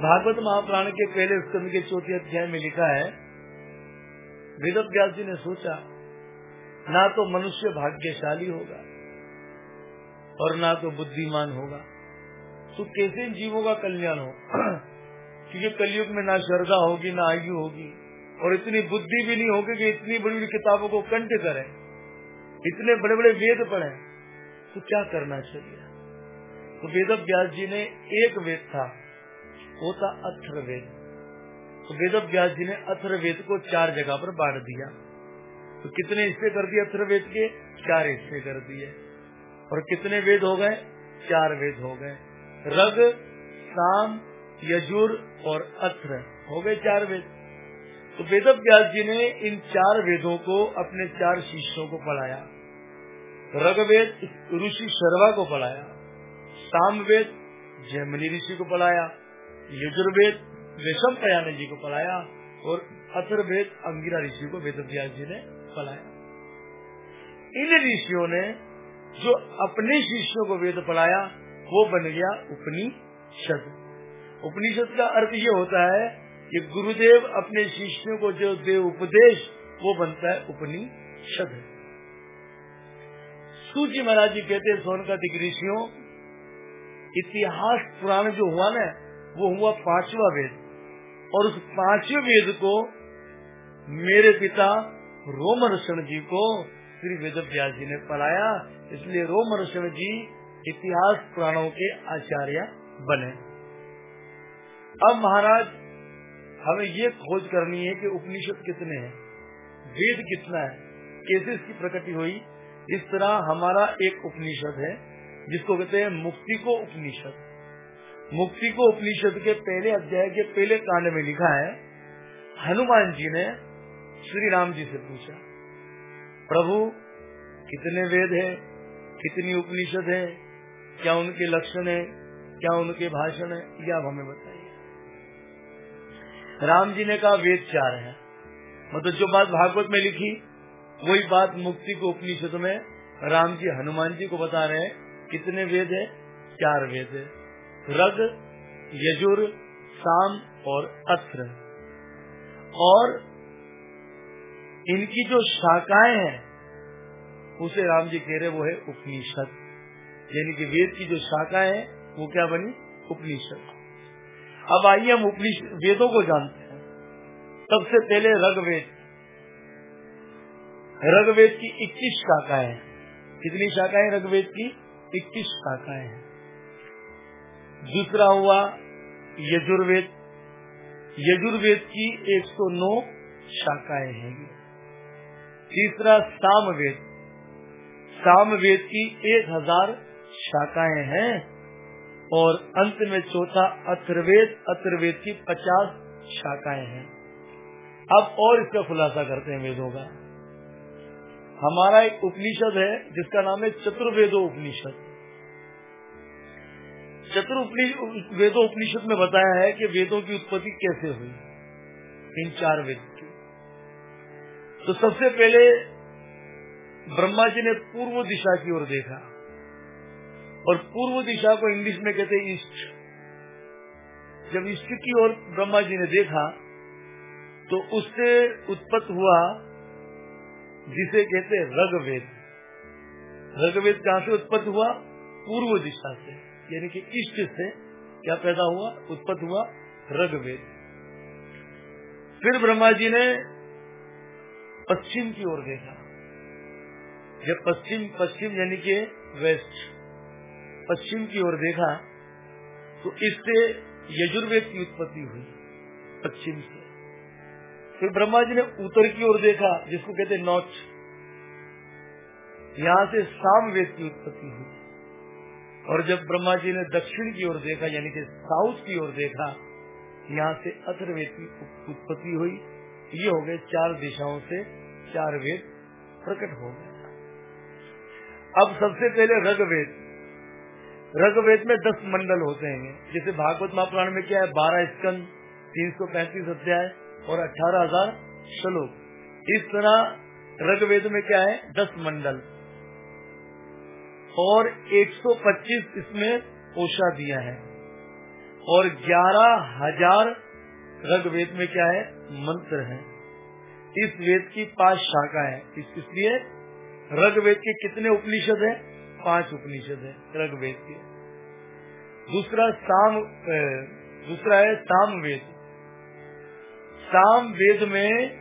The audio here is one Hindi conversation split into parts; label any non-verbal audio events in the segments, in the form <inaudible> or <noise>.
भागवत महाप्राण के पहले स्कंद के चौथे अध्याय में लिखा है वेद व्यास जी ने सोचा, ना तो मनुष्य भाग्यशाली होगा और ना तो बुद्धिमान होगा। तो कैसे जीवों का कल्याण हो? <clears throat> क्योंकि कलयुग में ना श्रद्धा होगी, ना आयु होगी और इतनी बुद्धि भी नहीं होगी कि इतनी बड़ी बड़ी किताबों को कंठ करें, इतने बड़े बड़े वेद पढ़े तो क्या करना चाहिए? तो वेद व्यास जी ने एक वेद था वो था अथर्वेद। तो वेद व्यास जी ने अथर्वेद को चार जगह पर बांट दिया। तो कितने हिस्से कर दिए अथर्वेद के? चार हिस्से कर दिए। और कितने वेद हो गए? चार वेद हो गए। रग, साम, यजुर और अथ्र हो गए चार वेद। तो वेद व्यास जी ने इन चार वेदों को अपने चार शिष्यों को पढ़ाया। रगवेद, ऋषि शर्वा को पढ़ाया। साम वेद जयमनी ऋषि को पढ़ाया। यजुर्वेद रेशम पयाने जी को पढ़ाया और अथर्वेद अंगिरा ऋषि को वेद जी ने पढ़ाया इन ऋषियों ने जो अपने शिष्यों को वेद पढ़ाया वो बन गया उपनिषद। उपनिषद का अर्थ ये होता है कि गुरुदेव अपने शिष्यों को जो दे उपदेश, वो बनता है उपनिषद। सूजी महाराज जी कहते सोन का ऋषियों, इतिहास पुराण जो हुआ ना वो हुआ पांचवा वेद। और उस पांचवे वेद को मेरे पिता रोमरसण जी को श्री वेद व्यास जी ने पढ़ाया। इसलिए रोमरसण जी इतिहास पुराणों के आचार्य बने। अब महाराज, हमें ये खोज करनी है कि उपनिषद कितने हैं, वेद कितना है, कैसे इसकी प्रकृति हुई। इस तरह हमारा एक उपनिषद है, जिसको कहते हैं मुक्ति को उपनिषद। मुक्ति को उपनिषद के पहले अध्याय के पहले कांड में लिखा है। हनुमान जी ने श्री राम जी से पूछा, प्रभु, कितने वेद है? कितनी उपनिषद है? क्या उनके लक्षण है? क्या उनके भाषण है? यह आप हमें बताइए। राम जी ने कहा, वेद चार है। मतलब जो बात भागवत में लिखी, वही बात मुक्ति को उपनिषद में राम जी, हनुमान जी को बता रहे हैं। कितने वेद है? चार वेद है। रग, यजुर, साम और अत्र और इनकी जो शाखाएँ हैं, उसे राम जी कह रहे वो है उपनिषद। यानी कि वेद की जो शाखाएँ हैं, वो क्या बनी? उपनिषद। अब आइए हम उपनिषद वेदों को जानते हैं। सबसे पहले रगवेद। रगवेद की 21 शाखाएँ कितनी शाखाएँ रगवेद की? 21 शाखाएँ हैं। दूसरा हुआ यजुर्वेद। यजुर्वेद की 109 शाखाएँ हैं तीसरा सामवेद। सामवेद की 1000 शाखाएँ हैं और अंत में चौथा अथर्वेद अथर्वेद की 50 शाखाएँ हैं। अब और इसका खुलासा करते हैं वेदों का। हमारा एक उपनिषद है जिसका नाम है चतुर्वेदो उपनिषद चतुर वेदों उपनिषद में बताया है कि वेदों की उत्पत्ति कैसे हुई? इन चार वेद की। तो सबसे पहले ब्रह्मा जी ने पूर्व दिशा की ओर देखा। और पूर्व दिशा को इंग्लिश में कहते ईस्ट। जब ईस्ट की ओर ब्रह्मा जी ने देखा तो उससे उत्पत्त हुआ जिसे कहते रगवेद। रगवेद कहाँ से उत्पत्त हुआ? पूर्व दिशा से। यानी कि इष्ट से क्या पैदा हुआ? उत्पत्त हुआ रगवेद फिर ब्रह्मा जी ने पश्चिम की ओर देखा। जब पश्चिम पश्चिम यानी कि वेस्ट, पश्चिम की ओर देखा तो इससे यजुर्वेद की उत्पत्ति हुई, पश्चिम से। फिर ब्रह्मा जी ने उत्तर की ओर देखा, जिसको कहते नॉर्थ यहाँ से सामवेद की उत्पत्ति हुई। और जब ब्रह्मा जी ने दक्षिण की ओर देखा, यानी कि साउथ की ओर देखा, यहाँ से अथर्वेद की उत्पत्ति हुई। ये हो गए चार दिशाओं से चार वेद प्रकट हो गए। अब सबसे पहले रगवेद। रगवेद में दस मंडल होते हैं। जैसे भागवत महापुराण में क्या है? बारह स्कंद, तीन सौ पैंतीस अध्याय और अठारह हज़ार श्लोक। इस तरह रगवेद में क्या है? दस मंडल। और 125 इसमें ओषा दिया है। और ग्यारह हज़ार ऋग्वेद में क्या है? मंत्र है। इस वेद की पाँच शाखा है। इसलिए ऋग्वेद के कितने उपनिषद है? पाँच उपनिषद है ऋग्वेद के। दूसरा साम दूसरा है साम वेद। साम वेद में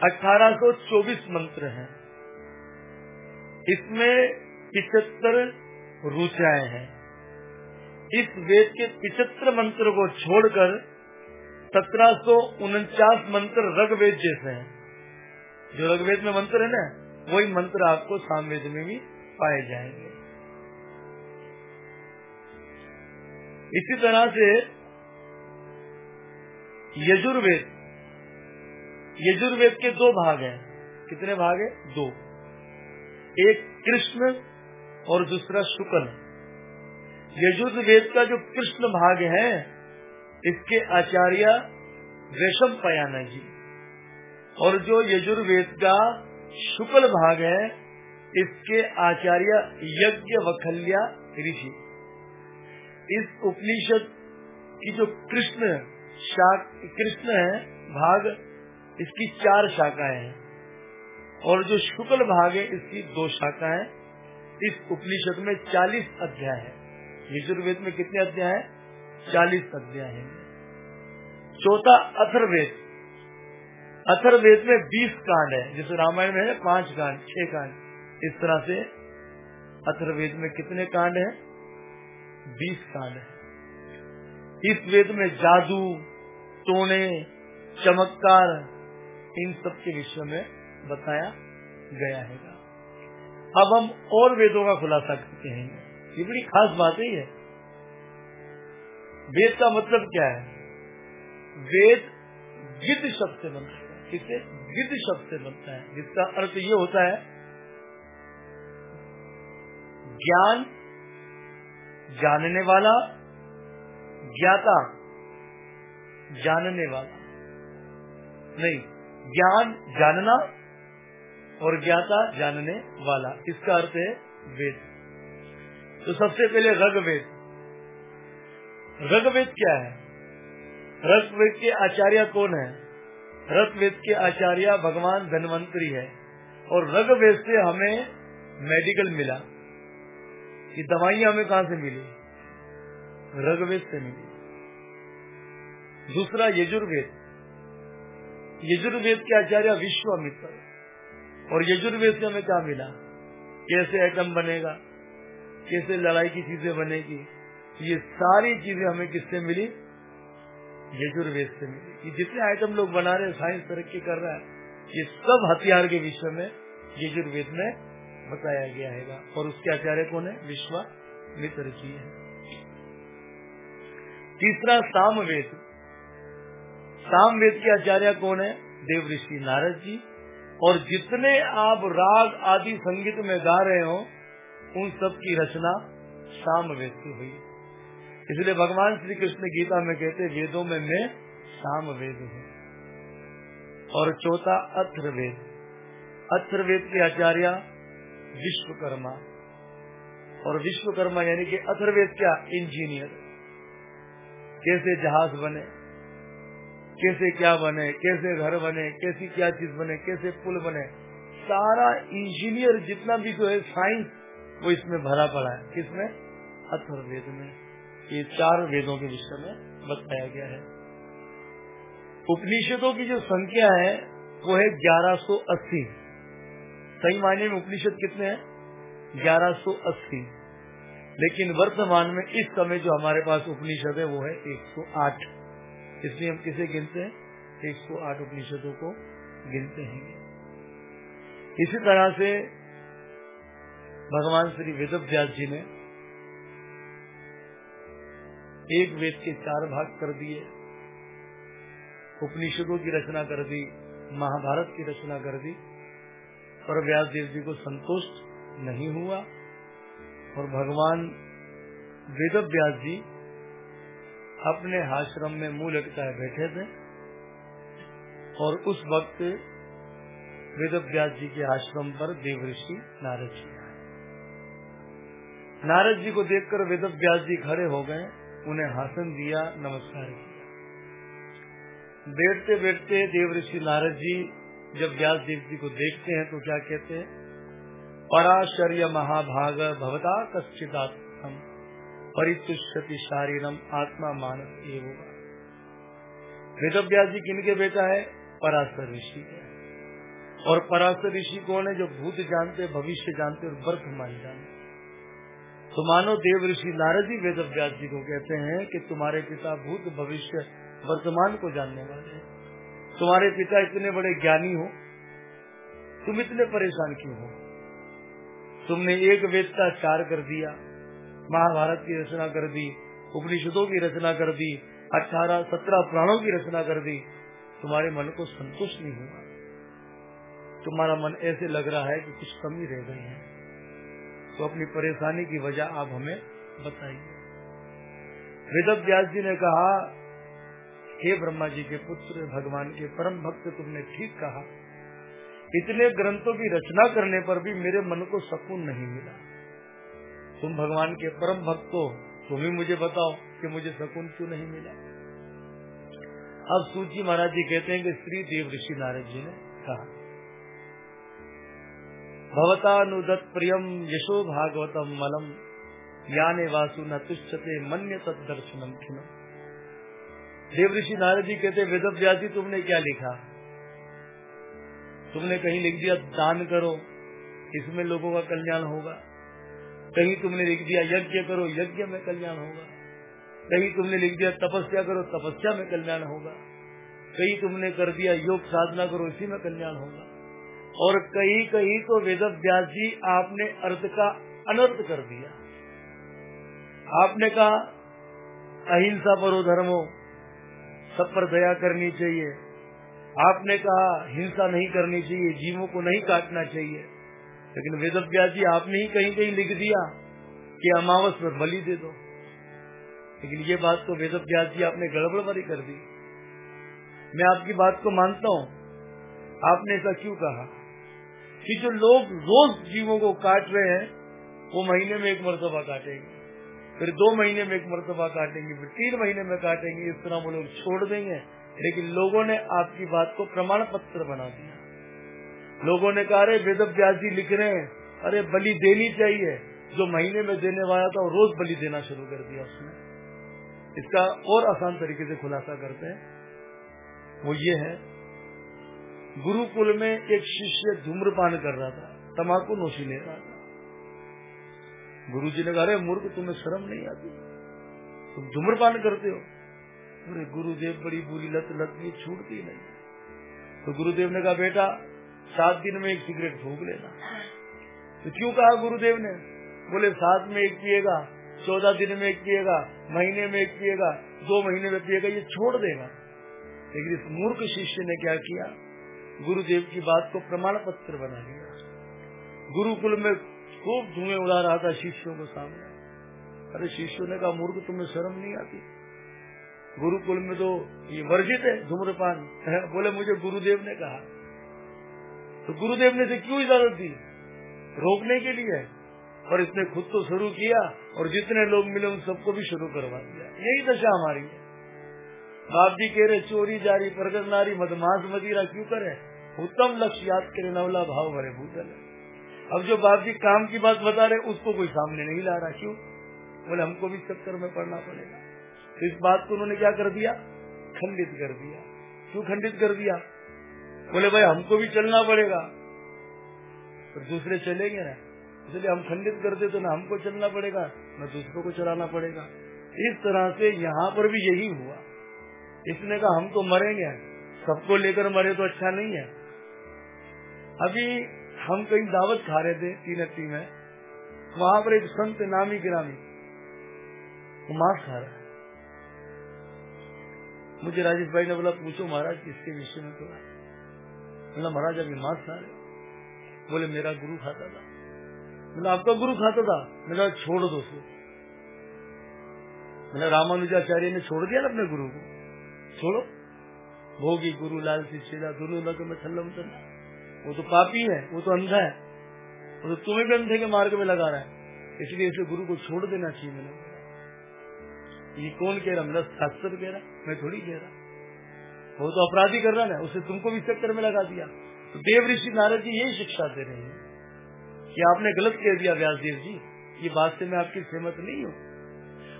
1824 मंत्र हैं। इसमें पिछहत्तर रुचाएँ हैं। इस वेद के पिछहत्तर मंत्र को छोड़कर सत्रह सौ उनचास मंत्र ऋग्वेद जैसे हैं। जो ऋग्वेद में मंत्र है ना, वही मंत्र आपको सामवेद में भी पाए जाएँगे। इसी तरह से यजुर्वेद यजुर्वेद के दो भाग हैं। कितने भाग है? दो। एक कृष्ण और दूसरा शुक्ल यजुर्वेद का जो कृष्ण भाग है, इसके आचार्य रेशम पयाना जी। और जो यजुर्वेद का शुक्ल भाग है, इसके आचार्य यज्ञ वखल्या ऋषि। इस उपनिषद की जो कृष्ण शाख, कृष्ण है, भाग, इसकी चार शाखाएँ हैं। और जो शुक्ल भाग है, इसकी दो शाखाएँ इस उपनिषद में चालीस अध्याय है। यजुर्वेद में कितने अध्याय है? चालीस अध्याय है। चौथा अथर्वेद अथर्वेद में बीस कांड है, जैसे रामायण में है, पाँच कांड, छह कांड। इस तरह से अथर्वेद में कितने कांड है? बीस कांड है। इस वेद में जादू, टोने, चमत्कार, इन सब के विषय में बताया गया है। अब हम और वेदों का खुलासा करते हैं। ये बड़ी खास बात ही है वेद का मतलब क्या है? वेद गिद्ध शब्द से बनता है। किसे गिद्ध शब्द से बनता है। जिसका अर्थ ये होता है, ज्ञान जानने वाला, ज्ञाता जानने वाला। नहीं, ज्ञान जानना और ज्ञाता जानने वाला। इसका अर्थ है वेद। तो सबसे पहले रगवेद। रगवेद क्या है? रगवेद के आचार्य कौन है? रगवेद के आचार्य भगवान धनवंतरी है। और रगवेद से हमें मेडिकल मिला ये दवाइयाँ हमें कहा से मिली? रगवेद से मिली। दूसरा यजुर्वेद। यजुर्वेद के आचार्य विश्वामित्र। और यजुर्वेद से हमें क्या मिला? कैसे आइटम बनेगा? कैसे लड़ाई की चीज़ें बनेगी? ये सारी चीज़ें हमें किससे मिली? यजुर्वेद से मिली। जितने आइटम लोग बना रहे साइंस तरक्की कर रहा है, ये सब हथियार के विषय में यजुर्वेद में बताया गया है। और उसके आचार्य कौन है? विश्वा मित्र जी है। तीसरा सामवेद। सामवेद के आचार्य कौन है? देव ऋषि नारद जी। और जितने आप राग आदि संगीत में गा रहे हो, उन सब की रचना साम वेद की हुई। इसलिए भगवान श्री कृष्ण गीता में कहते वेदों में मैं साम वेद हूँ। और चौथा अथर्वेद अथर्वेद के आचार्य विश्वकर्मा। और विश्वकर्मा यानी कि अथर्वेद क्या इंजीनियर। कैसे जहाज़ बने? कैसे क्या बने, कैसे घर बने, कैसी क्या चीज़ बने, कैसे पुल बने। सारा इंजीनियर जितना भी जो है साइंस, वो इसमें भरा पड़ा है। किसमें? अथर्वेद में। ये चार वेदों के विषय में बताया गया है। उपनिषदों की जो संख्या है, वो है ग्यारह सौ अस्सी। सही मायने में उपनिषद कितने हैं? ग्यारह सौ अस्सी। लेकिन वर्तमान में इस समय जो हमारे पास उपनिषद है, वो है एक सौ आठ। इसलिए हम किसे गिनते हैं? एक सौ आठ उपनिषदों को गिनते हैं। इसी तरह से भगवान श्री वेद व्यास जी ने एक वेद के चार भाग कर दिए। उपनिषदों की रचना कर दी, महाभारत की रचना कर दी, पर व्यास देव जी को संतुष्ट नहीं हुआ। और भगवान वेद व्यास जी अपने आश्रम में मुँह लटकाए बैठे थे और उस वक्त वेद व्यास जी के आश्रम पर देव ऋषि नारद जी नारद जी को देखकर वेद व्यास जी खड़े हो गए, उन्हें हासन दिया, नमस्कार किया। बैठते बैठते देव ऋषि नारद जी जब व्यास देव जी को देखते हैं तो क्या कहते हैं, पराशर्य महाभाग भवता कश्चिदात्म परितुष्यति शारीरम आत्मा मानस एवं। वेद व्यास जी किनके बेटा है? पराशर ऋषि और पराशर ऋषि कौन है जो भूत जानते, भविष्य जानते और वर्तमान जानते तो मानो देव ऋषि नारद वेद व्यास जी को कहते हैं कि तुम्हारे पिता भूत, भविष्य, वर्तमान को जानने वाले हैं। तुम्हारे पिता इतने बड़े ज्ञानी हो। तुम इतने परेशान क्यों हो? तुमने एक वेद का चार कर दिया। महाभारत की रचना कर दी, उपनिषदों की रचना कर दी, अठारह, सत्रह प्राणों की रचना कर दी, तुम्हारे मन को संतुष्ट नहीं हुआ। तुम्हारा मन ऐसे लग रहा है कि कुछ कमी रह गई है। तो अपनी परेशानी की वजह आप हमें बताइए। वेद व्यास जी ने कहा, हे ब्रह्मा जी के पुत्र, भगवान के परम भक्त, तुमने ठीक कहा। इतने ग्रंथों की रचना करने पर भी मेरे मन को सुकून नहीं मिला। तुम भगवान के परम भक्त हो तुम ही मुझे बताओ कि मुझे शकुन क्यों नहीं मिला? अब सूची महाराज जी कहते हैं कि श्री देव ऋषि नारद जी ने कहा भवतानुदत प्रियम यशो भागवतम मलम, याने वासु न तुष्यते मन्य तत्दर्शनम खिनम देव ऋषि नारद जी कहते वेद व्यासी तुमने क्या लिखा? तुमने कहीं लिख दिया, दान करो, इसमें लोगों का कल्याण होगा। कहीं तुमने लिख दिया यज्ञ करो, यज्ञ में कल्याण होगा। कहीं तुमने लिख दिया तपस्या करो, तपस्या में कल्याण होगा। कहीं तुमने कर दिया योग साधना करो, इसी में कल्याण होगा। और कहीं कहीं तो वेद व्यास जी आपने अर्थ का अनर्थ कर दिया। आपने कहा, अहिंसा परो धर्मो, सब पर दया करनी चाहिए। आपने कहा, हिंसा नहीं करनी चाहिए, जीवों को नहीं काटना चाहिए। लेकिन वेद व्यास जी, आपने ही कहीं कहीं लिख दिया कि अमावस पर बलि दे दो। लेकिन ये बात तो वेद व्यास जी, आपने गड़बड़ बड़ी कर दी। मैं आपकी बात को मानता हूँ। आपने ऐसा क्यों कहा? कि जो लोग रोज जीवों को काट रहे हैं, वो महीने में एक मरतबा काटेंगे। फिर दो महीने में एक मरतबा काटेंगे, फिर तीन महीने में काटेंगे, इस तरह वो लोग छोड़ देंगे। लेकिन लोगों ने आपकी बात को प्रमाण पत्र बना दिया। लोगों ने कहा, अरे, वेद व्यास जी लिख रहे हैं। अरे, बलि देनी चाहिए। जो महीने में देने वाला था, वो रोज बलि देना शुरू कर दिया उसने। इसका और आसान तरीके से खुलासा करते हैं। वो ये है, गुरुकुल में एक शिष्य धूम्रपान कर रहा था तमाकू नोशी ले रहा था। गुरु जी ने कहा, अरे, मूर्ख, तुम्हें शर्म नहीं आती? तुम धूम्रपान करते हो? अरे, गुरुदेव बड़ी बुरी लत लत ये छूटती नहीं। तो गुरुदेव ने कहा, बेटा सात दिन में एक सिगरेट फूक लेना। तो क्यों कहा गुरुदेव ने? बोले सात में एक पिएगा चौदह दिन में एक पिएगा महीने में एक पिएगा दो महीने में पिएगा ये छोड़ देगा। लेकिन इस मूर्ख शिष्य ने क्या किया? गुरुदेव की बात को प्रमाण पत्र बना लिया। गुरुकुल में खूब धुएँ उड़ा रहा था शिष्यों को सामने। अरे शिष्यों ने कहा मूर्ख तुम्हें शर्म नहीं आती? गुरुकुल में तो ये वर्जित है धूम्रपान। <laughs> बोले मुझे गुरुदेव ने कहा तो गुरुदेव ने इसे क्यों इजाज़त दी? रोकने के लिए। और इसने खुद तो शुरू किया और जितने लोग मिले उन सबको भी शुरू करवा दिया। यही दशा हमारी है। बाप जी कह रहे, चोरी, जारी प्रगत नारी, मदमाश, मदिरा क्यों करे? उत्तम लक्ष्य याद करे, नवला भाव भरे भूतल अब जो बाप जी काम की बात बता रहे, उसको कोई सामने नहीं ला रहा। क्यों? बोले, हमको भी चक्कर में पड़ना पड़ेगा। तो इस बात को उन्होंने क्या कर दिया? खंडित कर दिया। क्यों खंडित कर दिया? बोले, भाई, हमको भी चलना पड़ेगा। तो दूसरे चलेंगे ना। इसलिए हम खंडित करते तो ना हमको चलना पड़ेगा, न दूसरों को चलाना पड़ेगा। इस तरह से यहाँ पर भी यही हुआ। इसने कहा, हम तो मरेंगे। सबको लेकर मरे तो अच्छा नहीं है। अभी हम कहीं दावत खा रहे थे, तीन अट्टी में। वहाँ पर एक संत नामी गिरामी वो मांस खा रहा है। मुझे राजेश भाई ने बोला, पूछो महाराज, किसके विषय में तो बोला, महाराज, अभी खा रहे बोले, मेरा गुरु खाता था। मैंने आपका गुरु खाता था? मेरा छोड़ दो मैंने रामानुजाचार्य ने छोड़ दिया ना अपने गुरु को? छोड़ो। भोगी गुरु लाल सी शिला दोनों लग में छल्लम वो तो पापी है, वो तो अंधा है। वो तो तुम्हें भी अंधे के मार्ग में लगा रहा है। इसलिए इसे गुरु को छोड़ देना चाहिए मैंने ये कौन कह रहा? मेरा शास्त्र कह रहा मैं थोड़ी कह रहा। वो तो अपराधी कर रहा ना उसे तुमको भी चक्कर में लगा दिया। तो देव ऋषि नारद जी यही शिक्षा दे रहे हैं कि आपने गलत कह दिया व्यास देव जी, ये बात से मैं आपकी सहमत नहीं हूँ।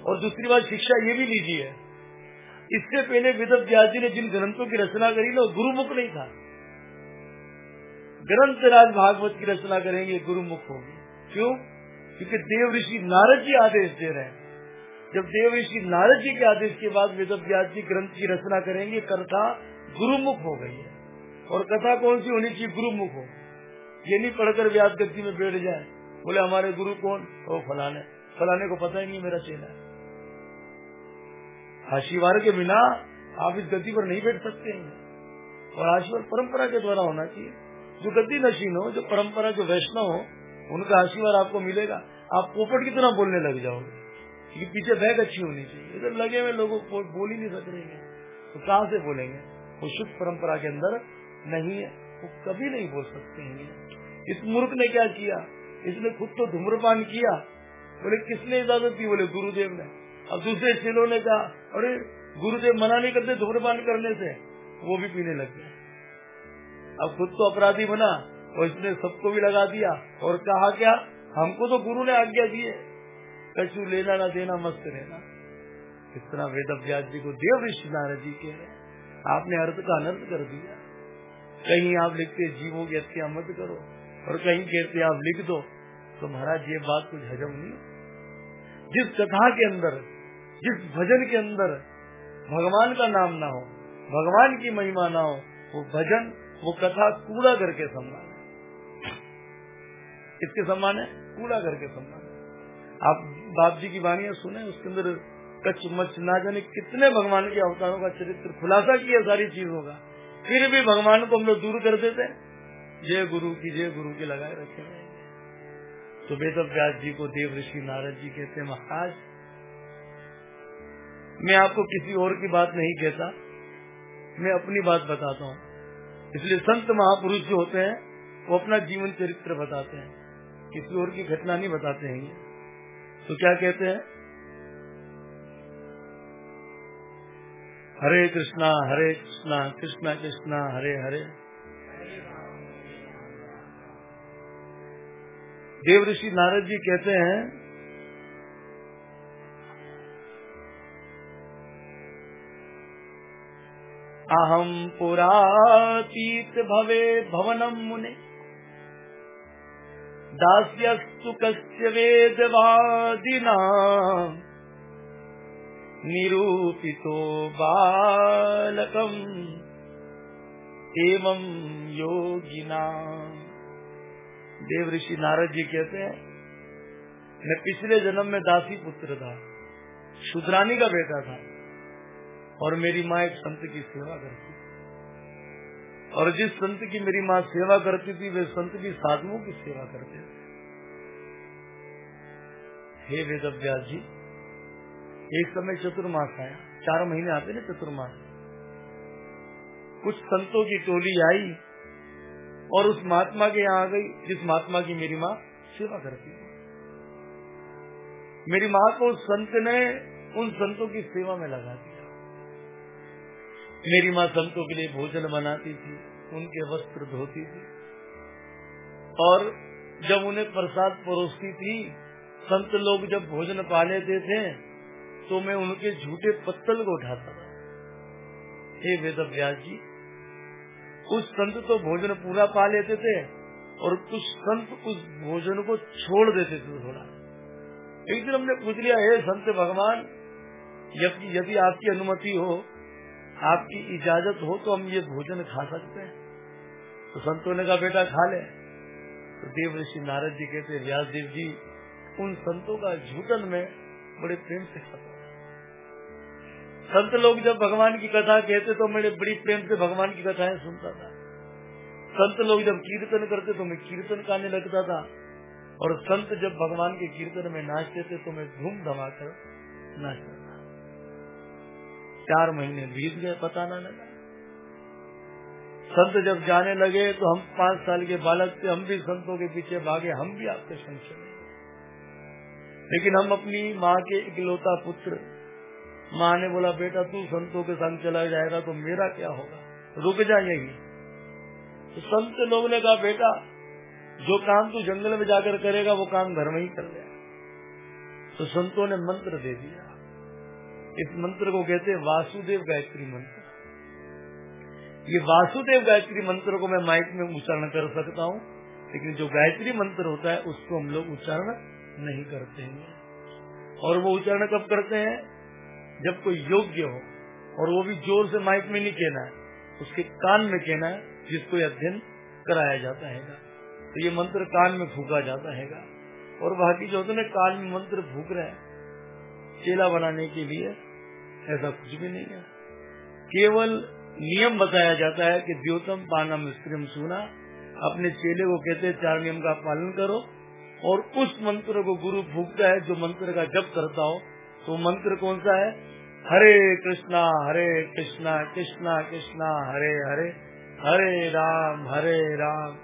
और दूसरी बात, शिक्षा ये भी लीजिए, इससे पहले विदव व्यास जी ने जिन ग्रंथों की रचना करी ना गुरुमुख नहीं था। ग्रंथ राज भागवत की रचना करेंगे, गुरुमुख होगी। क्यों? क्योंकि देव ऋषि नारद जी आदेश दे रहे हैं। जब देव ऋषि नारद जी के आदेश के बाद वेद व्यास जी ग्रंथ की रचना करेंगे, कथा गुरुमुख हो गई है। और कथा कौन सी होनी चाहिए? गुरुमुख हो। ये नहीं पढ़कर व्यास गति में बैठ जाए। बोले, हमारे गुरु कौन? ओ, फलाने। फलाने को पता ही नहीं, मेरा चेला है। आशीर्वाद के बिना आप इस गति पर नहीं बैठ सकते हैं। और आशीर्वाद परंपरा के द्वारा होना चाहिए। जो गति नशीन हो, जो परंपरा, जो वैष्णव हो, उनका आशीर्वाद आपको मिलेगा। आप पोपट की तरह बोलने लग जाओगे। कि पीछे बैग अच्छी होनी चाहिए। इधर लगे हुए लोगों को, बोल ही नहीं सक रहे तो कहाँ से बोलेंगे? वो शुद्ध परंपरा के अंदर नहीं है। वो कभी नहीं बोल सकते हैं। इस मूर्ख ने क्या किया? इसने खुद तो धूम्रपान किया। बोले, किसने इजाज़त दी? बोले, गुरुदेव ने। अब दूसरे चेलों ने कहा, अरे, गुरुदेव मना नहीं करते धूम्रपान करने से। वो भी पीने लग गए। अब खुद तो अपराधी बना, और इसने सबको भी लगा दिया। और कहा क्या? हमको तो गुरु ने आज्ञा दी है। कछु लेना ना देना मस्त रहना। इस तरह वेद व्यास जी को देव ऋषि नारद जी के आपने अर्थ का अनर्थ कर दिया। कहीं आप लिखते जीवों की हत्या मत करो और कहीं कहते आप लिख दो तो महाराज ये बात कुछ हजम नहीं जिस कथा के अंदर, जिस भजन के अंदर भगवान का नाम ना हो, भगवान की महिमा ना हो, वो भजन, वो कथा कूड़ा करके सम्मान है। किसके सम्मान है? कूड़ा करके सम्मान आप बाप जी की वाणियाँ सुने, उसके अंदर कच्च मच ना जाने कितने भगवान के अवतारों का चरित्र खुलासा किया, सारी चीज़ों का फिर भी भगवान को हम लोग दूर कर देते जय गुरु की, जय गुरु के लगाए रखे तो वेद व्यास जी को देव ऋषि नारद जी कहते महाराज, मैं आपको किसी और की बात नहीं कहता। मैं अपनी बात बताता हूँ। इसलिए संत महापुरुष जो होते हैं, वो अपना जीवन चरित्र बताते हैं। किसी और की घटना नहीं बताते हैं। तो क्या कहते हैं? हरे कृष्णा हरे कृष्णा कृष्णा कृष्णा, हरे हरे। देव ऋषि नारद जी कहते हैं अहम पुरातीत भवे भवनम मुने। दास्यस्तु कस्य वेदवादिना। निरूपितो बालकम्। एवं योगिना। देव ऋषि नारद जी कहते हैं, मैं पिछले जन्म में दासी पुत्र था, शुद्रानी का बेटा था, और मेरी माँ एक संत की सेवा करती और जिस संत की मेरी माँ सेवा करती थी, वे संत भी साधुओं की सेवा करते थे। हे वेद व्यास जी, एक समय चतुर्मास आया। चार महीने आते ना चतुर्मास। कुछ संतों की टोली आई और उस महात्मा के यहाँ आ गई, जिस महात्मा की मेरी माँ सेवा करती थी। मेरी माँ को संत ने उन संतों की सेवा में लगा दिया। मेरी माँ संतों के लिए भोजन बनाती थी, उनके वस्त्र धोती थी। और जब उन्हें प्रसाद परोसती थी, संत लोग जब भोजन पा लेते थे तो मैं उनके झूठे पत्तल को उठाता था। हे वेद व्यास जी, कुछ संत तो भोजन पूरा पा लेते थे, और कुछ संत उस भोजन को छोड़ देते थे थोड़ा। एक दिन हमने पूछ लिया, हे संत भगवान यदि आपकी अनुमति हो आपकी इजाज़त हो तो हम ये भोजन खा सकते हैं। तो संतों ने कहा बेटा खा ले। तो देव ऋषि नारद जी कहते व्यास देव जी, उन संतों का झूठन में बड़े प्रेम से खाता संत लोग जब भगवान की कथा कहते तो मैं बड़ी प्रेम से भगवान की कथाएँ सुनता था। संत लोग जब कीर्तन करते तो मैं कीर्तन गाने लगता था। और संत जब भगवान के कीर्तन में नाचते थे तो मैं धूम धमाकर नाचता चार महीने बीत गए, पता ना लगा। संत जब जाने लगे तो हम पाँच साल के बालक थे, हम भी संतों के पीछे भागे, हम भी आपके संग चले लेकिन हम अपनी माँ के इकलौता पुत्र, माँ ने बोला, बेटा, तू संतों के संग चला जाएगा तो मेरा क्या होगा? रुक जा यही। तो संत लोग ने कहा, बेटा, जो काम तू जंगल में जाकर करेगा, वो काम घर में ही कर ले। तो संतों ने मंत्र दे दिया। इस मंत्र को कहते हैं वासुदेव गायत्री मंत्र। ये वासुदेव गायत्री मंत्र को मैं माइक में उच्चारण कर सकता हूँ, लेकिन जो गायत्री मंत्र होता है, उसको हम लोग उच्चारण नहीं करते हैं। और वो उच्चारण कब करते हैं? जब कोई योग्य हो, और वो भी ज़ोर से माइक में नहीं कहना है, उसके कान में कहना है, जिसको अध्ययन कराया जाता है तो ये मंत्र कान में फूका जाता है और बाकी जो होते ना कान में मंत्र फूक रहे हैं चेला बनाने के लिए ऐसा कुछ भी नहीं है। केवल नियम बताया जाता है कि द्योतम पानम स्त्रीम सुना, अपने चेले को कहते हैं, चार नियम का पालन करो और उस मंत्र को गुरु फूकता है जो मंत्र का जप करता हो। तो मंत्र कौन सा है? हरे कृष्णा हरे कृष्णा कृष्णा कृष्णा, हरे हरे हरे राम हरे राम।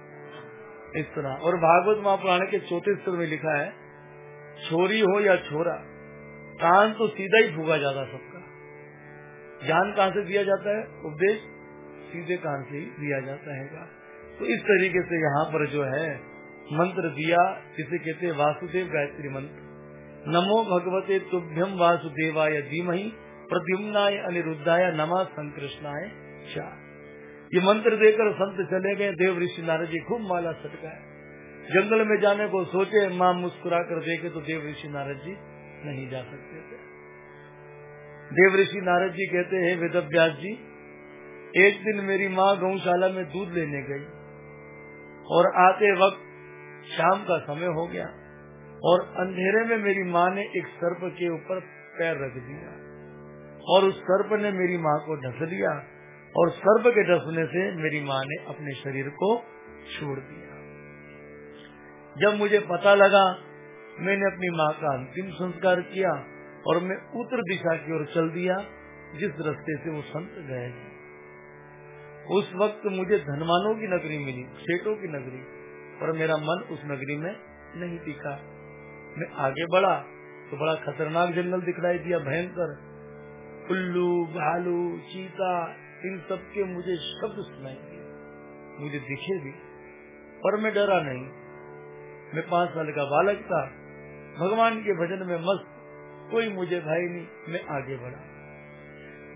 इस तरह। और भागवत महापुराण के चौथे स्तर में लिखा है, छोरी हो या छोरा कान तो सीधा ही फूका जाता सबका। ज्ञान कहाँ से दिया जाता है? उपदेश सीधे कान से ही दिया जाता है तो इस तरीके से यहाँ पर जो है, मंत्र दिया, जिसे कहते वासुदेव गायत्री मंत्र। नमो भगवते तुभ्यम वासुदेवाय धीमहि, प्रद्युम्नाय अनिरुद्धाय नमा संकृष्णाय ये मंत्र देकर संत चले गए, देव ऋषि नारद जी खूब माला सटकाए। जंगल में जाने को सोचे, माँ मुस्कुरा कर देखे तो देव ऋषि नारद जी नहीं जा सकते थे। देव ऋषि नारद जी कहते हैं वेद व्यास जी, एक दिन मेरी माँ गौशाला में दूध लेने गई और आते वक्त शाम का समय हो गया और अंधेरे में मेरी माँ ने एक सर्प के ऊपर पैर रख दिया और उस सर्प ने मेरी माँ को ढस दिया और सर्प के ढसने से मेरी माँ ने अपने शरीर को छोड़ दिया। जब मुझे पता लगा मैंने अपनी माँ का अंतिम संस्कार किया और मैं उत्तर दिशा की ओर चल दिया, जिस रास्ते से वो संत गए उस वक्त मुझे धनवानों की नगरी मिली, सेठों की नगरी पर मेरा मन उस नगरी में नहीं दिखा मैं आगे बढ़ा तो बड़ा खतरनाक जंगल दिखलाई दिया, भयंकर। उल्लू, भालू, चीता, इन सब के मुझे शब्द सुनाई दिए। मुझे दिखे भी, पर मैं डरा नहीं। मैं पाँच साल का बालक था भगवान के भजन में मस्त, कोई मुझे भाई नहीं, मैं आगे बढ़ा।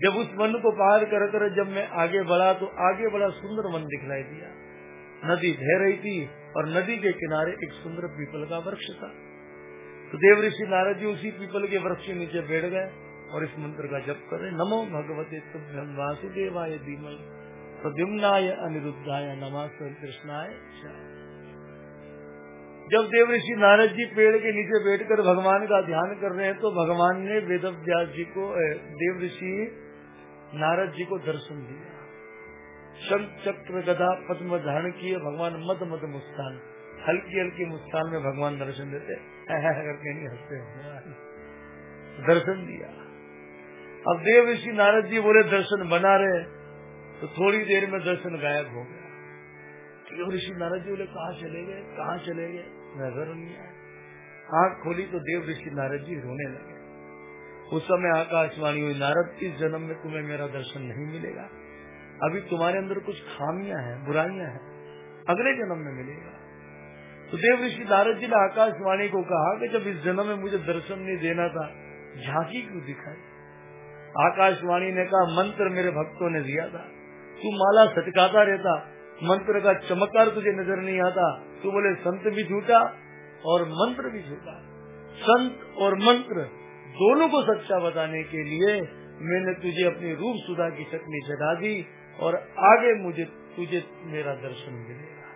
जब उस वन को पार कर कर जब मैं आगे बढ़ा तो आगे बड़ा सुंदर वन दिखलाई दिया। नदी बह रही थी और नदी के किनारे एक सुंदर पीपल का वृक्ष था। तो देव ऋषि नारद जी उसी पीपल के वृक्ष के नीचे बैठ गए और इस मंत्र का जप करे, नमो भगवते तुभ्यम वासुदेवाय धीमय प्रद्युम्नाय अनिरुद्धाय नमः कृष्णाय। जब देव ऋषि नारद जी पेड़ के नीचे बैठकर भगवान का ध्यान कर रहे हैं तो भगवान ने वेद जी को देव ऋषि नारद जी को दर्शन दिया। शंख चक्र गदा पद्म धारण किए, भगवान मद मद मुस्कान, हल्की हल्की मुस्कान में भगवान दर्शन देते करके नहीं हँसते दर्शन दिया। अब देव ऋषि नारद जी बोले, दर्शन बना रहे तो थोड़ी देर में दर्शन गायब हो गया। योग ऋषि नारद जी बोले, कहाँ चले गए? कहाँ चले गए? नज़र नहीं आया। आँख खोली तो देव ऋषि नारद जी रोने लगे। उस समय आकाशवाणी हुई, नारद, इस जन्म में तुम्हें मेरा दर्शन नहीं मिलेगा। अभी तुम्हारे अंदर कुछ खामियाँ हैं, बुराइयाँ हैं, अगले जन्म में मिलेगा। तो देव ऋषि नारद जी ने आकाशवाणी को कहा कि जब इस जन्म में मुझे दर्शन नहीं देना था, झांकी क्यों दिखाई? आकाशवाणी ने कहा, मंत्र मेरे भक्तों ने दिया था। तू माला सटकाता रहता मंत्र का चमत्कार तुझे नज़र नहीं आता। तो बोले, संत भी झूठा और मंत्र भी झूठा। संत और मंत्र दोनों को सच्चा बताने के लिए मैंने तुझे अपनी रूप सुधा की चटनी चढ़ा दी और आगे मुझे, तुझे मेरा दर्शन मिलेगा।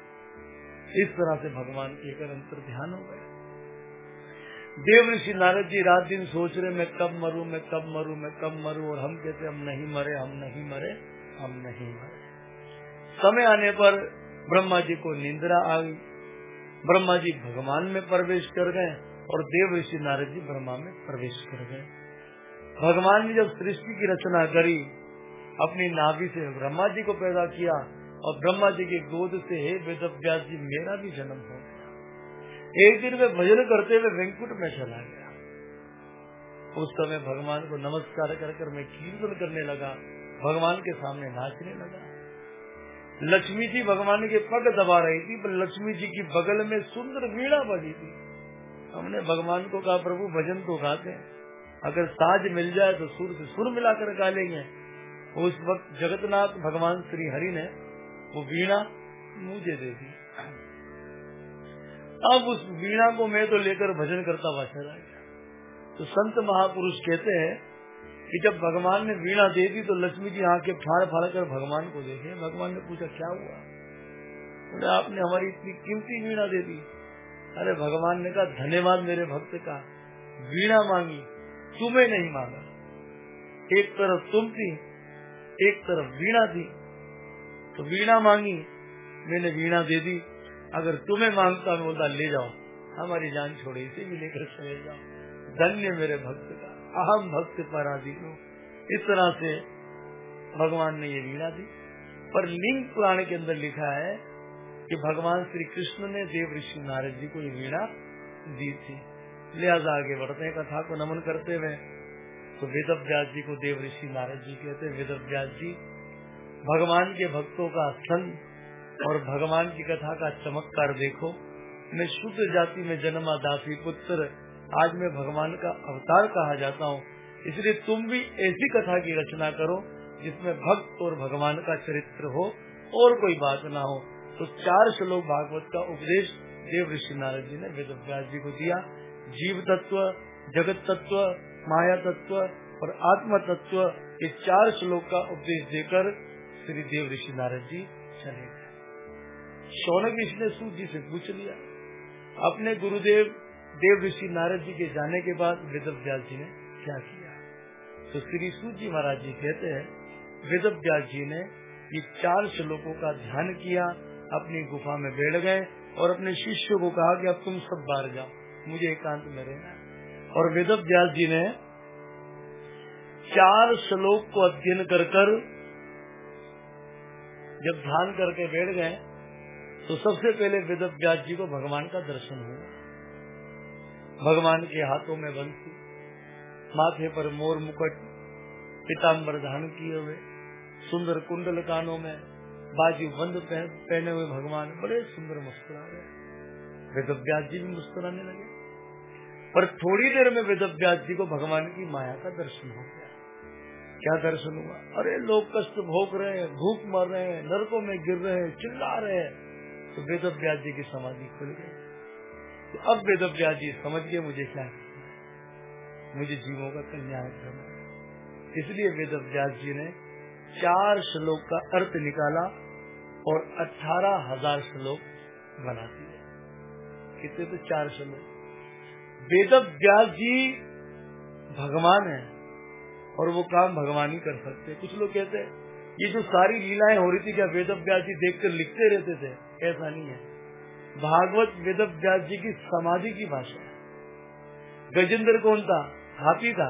इस तरह से भगवान के एक अंतर ध्यान हो गया देव ऋषि नारद जी रात दिन सोच रहे, मैं कब मरू, मैं कब मरू, मैं कब मरू और हम कहते हम नहीं मरे, हम नहीं मरे, हम नहीं मरे। समय आने पर ब्रह्मा जी को निंद्रा आ गई। ब्रह्मा जी भगवान में प्रवेश कर गए और देव ऋषि नारद जी ब्रह्मा में प्रवेश कर गए। भगवान ने जब सृष्टि की रचना करी, अपनी नाभि से ब्रह्मा जी को पैदा किया और ब्रह्मा जी की गोद से, हे वेद व्यास जी, मेरा भी जन्म हो गया। एक दिन वे भजन करते हुए वेंकुट में चला गया। उस समय भगवान को नमस्कार कर कर मैं कीर्तन करने लगा। भगवान के सामने नाचने लगा। लक्ष्मी जी भगवान के पग दबा रही थी, पर लक्ष्मी जी की बगल में सुंदर वीणा बजी थी। हमने भगवान को कहा, प्रभु, भजन तो गाते हैं। अगर साज मिल जाए तो सुर से सुर मिलाकर गा लेंगे। उस वक्त जगतनाथ भगवान श्री हरि ने वो वीणा मुझे दे दी। अब उस वीणा को मैं तो लेकर भजन करता हुआ चला गया। तो संत महापुरुष कहते हैं कि जब भगवान ने वीणा दे दी तो लक्ष्मी जी आके फाड़ फाड़ कर भगवान को देखे। भगवान ने पूछा, क्या हुआ? बोले, आपने हमारी इतनी कीमती वीणा दे दी। अरे, भगवान ने कहा, धन्यवाद मेरे भक्त का। वीणा मांगी, तुम्हें नहीं मांगा। एक तरफ़ तुम थी, एक तरफ़ वीणा थी। तो वीणा मांगी, मैंने वीणा दे दी। अगर तुम्हें माँगता बोलता, ले जाओ, हमारी जान छोड़े, इसे भी लेकर चले जाओ। धन्य मेरे भक्त का। अहम भक्त पर आदि इस तरह से भगवान ने ये वीणा दी। पर लिंग पुराण के अंदर लिखा है कि भगवान श्री कृष्ण ने देव ऋषि नारद जी को ये वीणा दी थी। लिहाजा आगे बढ़ते हैं, कथा को नमन करते हुए। तो वेद व्यास जी को देव ऋषि नारद जी कहते वेद व्यास जी, भगवान के भक्तों का संग और भगवान की कथा का चमत्कार देखो। मैं शुद्ध जाति में जन्मा दासी पुत्र आज मैं भगवान का अवतार कहा जाता हूँ। इसलिए तुम भी ऐसी कथा की रचना करो, जिसमें भक्त और भगवान का चरित्र हो और कोई बात ना हो। तो चार श्लोक भागवत का उपदेश देव ऋषि नारद जी ने वेद व्यास जी को दिया। जीव तत्व, जगत तत्व, माया तत्व और आत्म तत्व ये चार श्लोक का उपदेश देकर श्री देव ऋषि नारद जी चले गए। शौनक ऋषि ने सूत जी से पूछ लिया अपने गुरुदेव देव ऋषि नारद जी के जाने के बाद वेद व्यास जी ने क्या किया? तो श्री सूत जी महाराज जी कहते हैं वेद व्यास जी ने ये चार श्लोकों का ध्यान किया, अपनी गुफा में बैठ गए और अपने शिष्य को कहा कि अब तुम सब बाहर जाओ, मुझे एकांत में रहना और वेद व्यास जी ने चार श्लोक को अध्ययन कर कर जब ध्यान करके बैठ गए तो सबसे पहले वेद व्यास जी को भगवान का दर्शन हुआ। भगवान के हाथों में बंसी, माथे पर मोर मुकुट पिताम्बर धारण किए हुए, सुंदर कुंडल कानों में बाजू बंद पहने हुए भगवान बड़े सुंदर मुस्कुरा रहे वेद व्यास जी भी मुस्कुराने लगे। पर थोड़ी देर में वेद व्यास जी को भगवान की माया का दर्शन हो गया। क्या दर्शन हुआ? अरे लोग कष्ट भोग रहे हैं, भूख मर रहे हैं, नरकों में गिर रहे हैं, चिल्ला रहे हैं। तो वेद व्यास जी की समाधि खुल गई। तो अब वेद व्यास जी, समझ गए मुझे क्या मुझे जीवों का कल्याण करना इसलिए वेद व्यास जी ने चार श्लोक का अर्थ निकाला और अठारह हज़ार श्लोक बना दिए। कितने तो चार श्लोक? वेद व्यास जी भगवान है और वो काम भगवान ही कर सकते कुछ लोग कहते हैं, ये जो सारी लीलाएँ हो रही थी, क्या वेद व्यास जी देखकर लिखते रहते थे? ऐसा नहीं है। भागवत वेद व्यास जी की समाधि की भाषा है। गजेंद्र कौन था? हाथी था।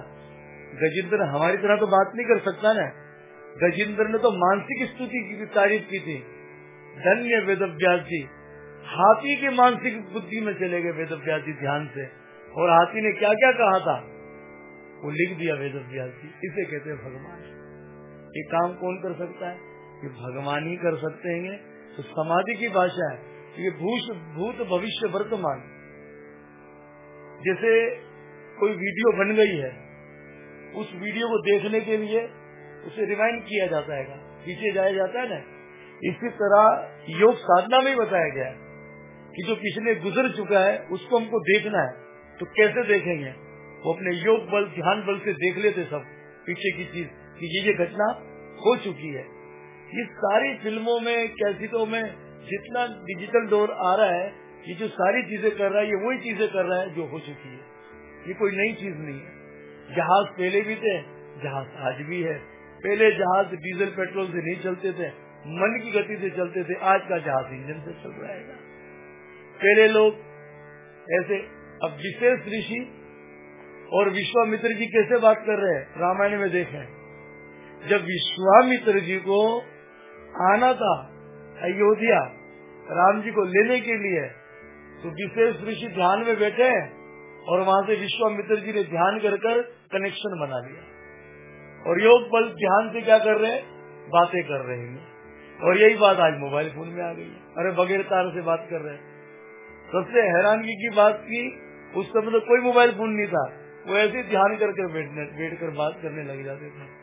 गजेंद्र हमारी तरह तो बात नहीं कर सकता ना। गजेंद्र ने तो मानसिक स्तुति की तारीफ़ की थी। धन्य वेद व्यास जी। हाथी के मानसिक बुद्धि में चले गए वेद व्यास जी ध्यान से। और हाथी ने क्या क्या कहा था? वो लिख दिया वेद व्यास जी। इसे कहते हैं भगवान। ये काम कौन कर सकता है? ये भगवान ही कर सकते हैं। तो समाधि की भाषा है। ये भूष, भूत भविष्य वर्तमान। जैसे कोई वीडियो बन गई है, उस वीडियो को देखने के लिए उसे रिमाइंड किया जाता है, पीछे जाया जाता है ना। इसी तरह योग साधना में बताया गया कि जो पिछले गुजर चुका है, उसको हमको देखना है। तो कैसे देखेंगे? वो अपने योग बल, ध्यान बल से देख लेते सब, पीछे की चीज़, कि ये घटना हो चुकी है। ये सारी फ़िल्मों में, कैसेटों में जितना डिजिटल दौर आ रहा है, ये जो सारी चीज़ें कर रहा है, ये वही चीज़ें कर रहा है जो हो चुकी है। ये कोई नई चीज़ नहीं है। जहाज़ पहले भी थे, जहाज़ आज भी है। पहले जहाज़ डीजल पेट्रोल से नहीं चलते थे, मन की गति से चलते थे, आज का जहाज़ इंजन से चल रहा है। पहले लोग ऐसे, अब विशेष ऋषि और विश्वामित्र जी कैसे बात कर रहे हैं? रामायण में देखें। जब विश्वामित्र जी को आना था अयोध्या राम जी को लेने के लिए। तो विशेष ऋषि ध्यान में बैठे और वहाँ से विश्वामित्र जी ने ध्यान कर कर कनेक्शन बना लिया। और योग बल ध्यान से क्या कर रहे हैं? बातें कर रहे हैं। और यही बात आज मोबाइल फ़ोन में आ गई अरे बगैर तार से बात कर रहे हैं। सबसे हैरानगी की बात की, उस समय तो कोई मोबाइल फ़ोन नहीं था। वो ऐसे ध्यान करके बैठ कर बात करने लग जाते थे।